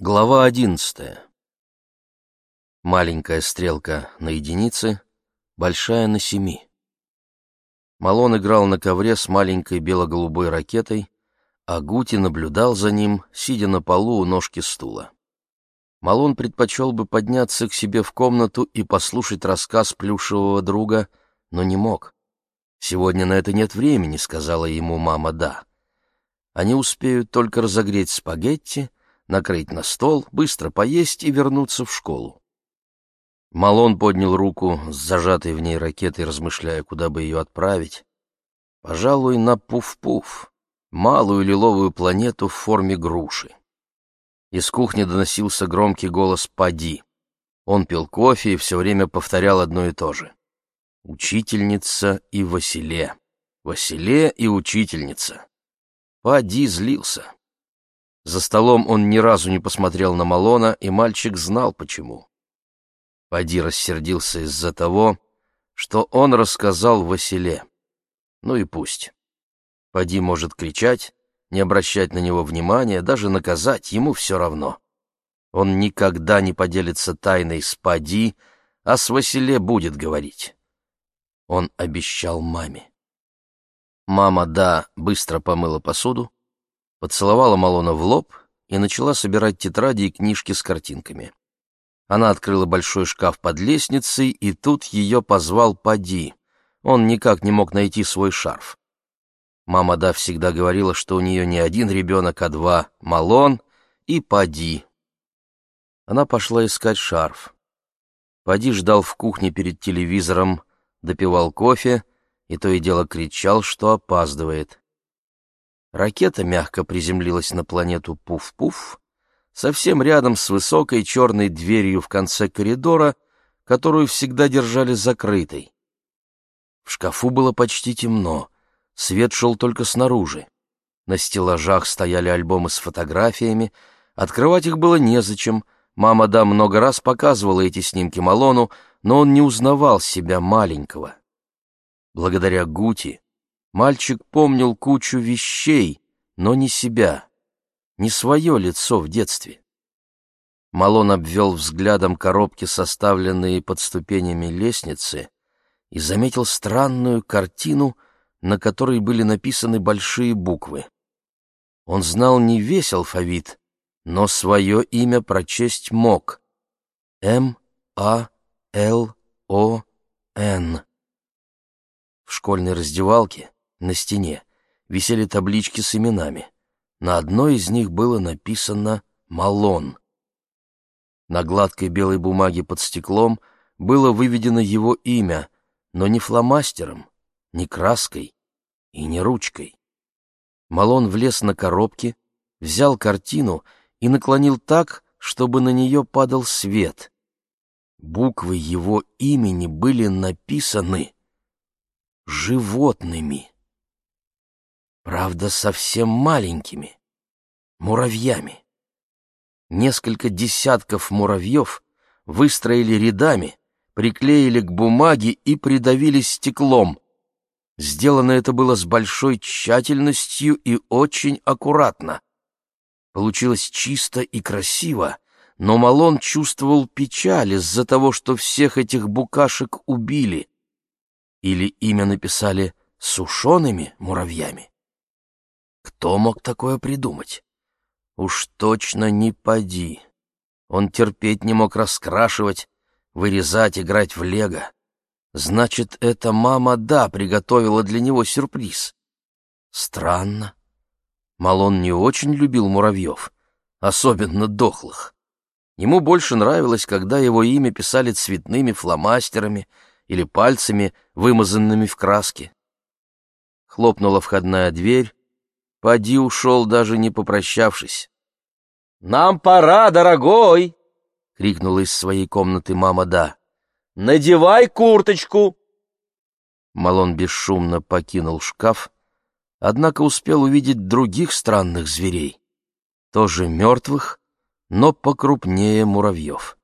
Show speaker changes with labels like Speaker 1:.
Speaker 1: Глава одиннадцатая. Маленькая стрелка на единице, большая на семи. Малон играл на ковре с маленькой бело-голубой ракетой, а Гути наблюдал за ним, сидя на полу у ножки стула. Малон предпочел бы подняться к себе в комнату и послушать рассказ плюшевого друга, но не мог. «Сегодня на это нет времени», — сказала ему мама «да». Они успеют только разогреть спагетти — накрыть на стол, быстро поесть и вернуться в школу. Малон поднял руку с зажатой в ней ракетой, размышляя, куда бы ее отправить. Пожалуй, на Пуф-Пуф, малую лиловую планету в форме груши. Из кухни доносился громкий голос Пади. Он пил кофе и все время повторял одно и то же. «Учительница и Василе. Василе и учительница». Пади злился. За столом он ни разу не посмотрел на Малона, и мальчик знал, почему. Пади рассердился из-за того, что он рассказал Василе. Ну и пусть. Пади может кричать, не обращать на него внимания, даже наказать, ему все равно. Он никогда не поделится тайной с Пади, а с Василе будет говорить. Он обещал маме. Мама, да, быстро помыла посуду, поцеловала Малона в лоб и начала собирать тетради и книжки с картинками. Она открыла большой шкаф под лестницей, и тут ее позвал Пади. Он никак не мог найти свой шарф. Мама Да всегда говорила, что у нее не один ребенок, а два — Малон и Пади. Она пошла искать шарф. Пади ждал в кухне перед телевизором, допивал кофе и то и дело кричал, что опаздывает. Ракета мягко приземлилась на планету Пуф-Пуф, совсем рядом с высокой черной дверью в конце коридора, которую всегда держали закрытой. В шкафу было почти темно, свет шел только снаружи. На стеллажах стояли альбомы с фотографиями, открывать их было незачем, мама да много раз показывала эти снимки Малону, но он не узнавал себя маленького. Благодаря Гути Мальчик помнил кучу вещей, но не себя, не свое лицо в детстве. Малон обвел взглядом коробки, составленные под ступенями лестницы, и заметил странную картину, на которой были написаны большие буквы. Он знал не весь алфавит, но свое имя прочесть мог. М-А-Л-О-Н. В школьной раздевалке на стене висели таблички с именами. На одной из них было написано «Малон». На гладкой белой бумаге под стеклом было выведено его имя, но не фломастером, не краской и не ручкой. Малон влез на коробки, взял картину и наклонил так, чтобы на нее падал свет. Буквы его имени были написаны животными. Правда, совсем маленькими. Муравьями. Несколько десятков муравьев выстроили рядами, приклеили к бумаге и придавили стеклом. Сделано это было с большой тщательностью и очень аккуратно. Получилось чисто и красиво, но Малон чувствовал печаль из-за того, что всех этих букашек убили. Или имя написали сушеными муравьями. Кто мог такое придумать? Уж точно не поди. Он терпеть не мог раскрашивать, вырезать, играть в лего. Значит, эта мама, да, приготовила для него сюрприз. Странно. Малон не очень любил муравьев, особенно дохлых. Ему больше нравилось, когда его имя писали цветными фломастерами или пальцами, вымазанными в краске. Хлопнула входная дверь, Пади ушел, даже не попрощавшись. «Нам пора, дорогой!» — крикнула из своей комнаты мама Да. «Надевай курточку!» Малон бесшумно покинул шкаф, однако успел увидеть других странных зверей, тоже мертвых, но покрупнее муравьев.